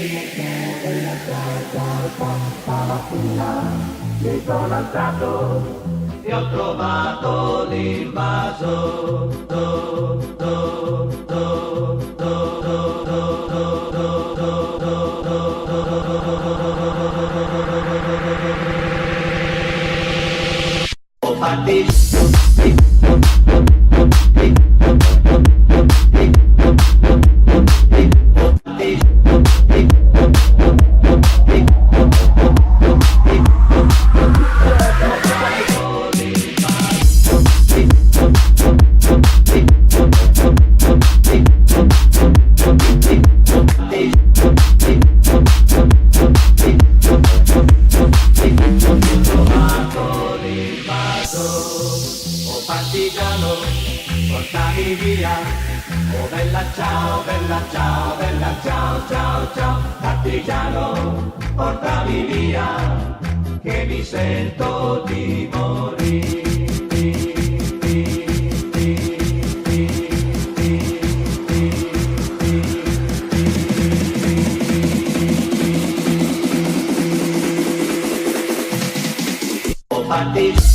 Mi sono alzato e ho trovato l'invaso. Do, do, do, do, do, do, do. partigiano, portami via. Oh bella ciao, bella ciao, bella ciao, ciao, ciao, partigiano, portami via, che mi sento di morire. Oh, party.